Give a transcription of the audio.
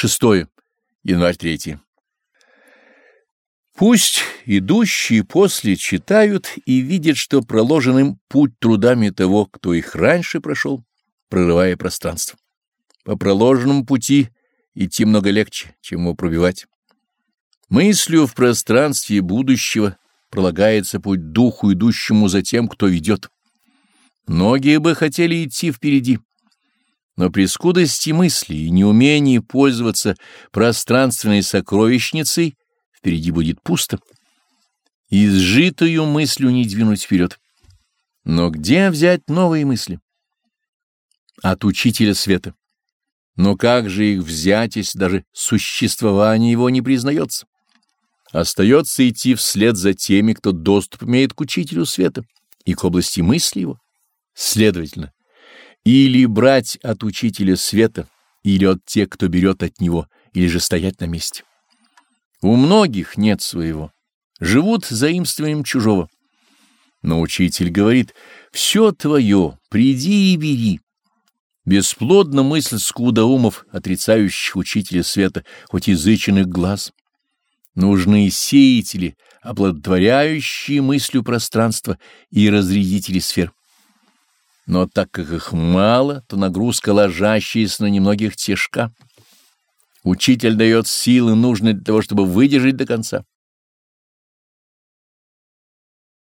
Шестое. Январь 3. Пусть идущие после читают и видят, что проложен им путь трудами того, кто их раньше прошел, прорывая пространство. По проложенному пути идти много легче, чем его пробивать. Мыслью в пространстве будущего пролагается путь духу, идущему за тем, кто ведет. Многие бы хотели идти впереди, но при скудости мысли и неумении пользоваться пространственной сокровищницей впереди будет пусто. Изжитую мыслью не двинуть вперед. Но где взять новые мысли? От учителя света. Но как же их взять, если даже существование его не признается? Остается идти вслед за теми, кто доступ имеет к учителю света и к области мысли его. Следовательно, или брать от учителя света, или от тех, кто берет от него, или же стоять на месте. У многих нет своего, живут заимствованием чужого. Но учитель говорит, все твое, приди и бери. Бесплодна мысль скудоумов, отрицающих учителя света, хоть языченных глаз. Нужны сеятели, оплодотворяющие мыслью пространства и разрядители сфер. Но так как их мало, то нагрузка, ложащаяся на немногих, тяжка. Учитель дает силы, нужные для того, чтобы выдержать до конца.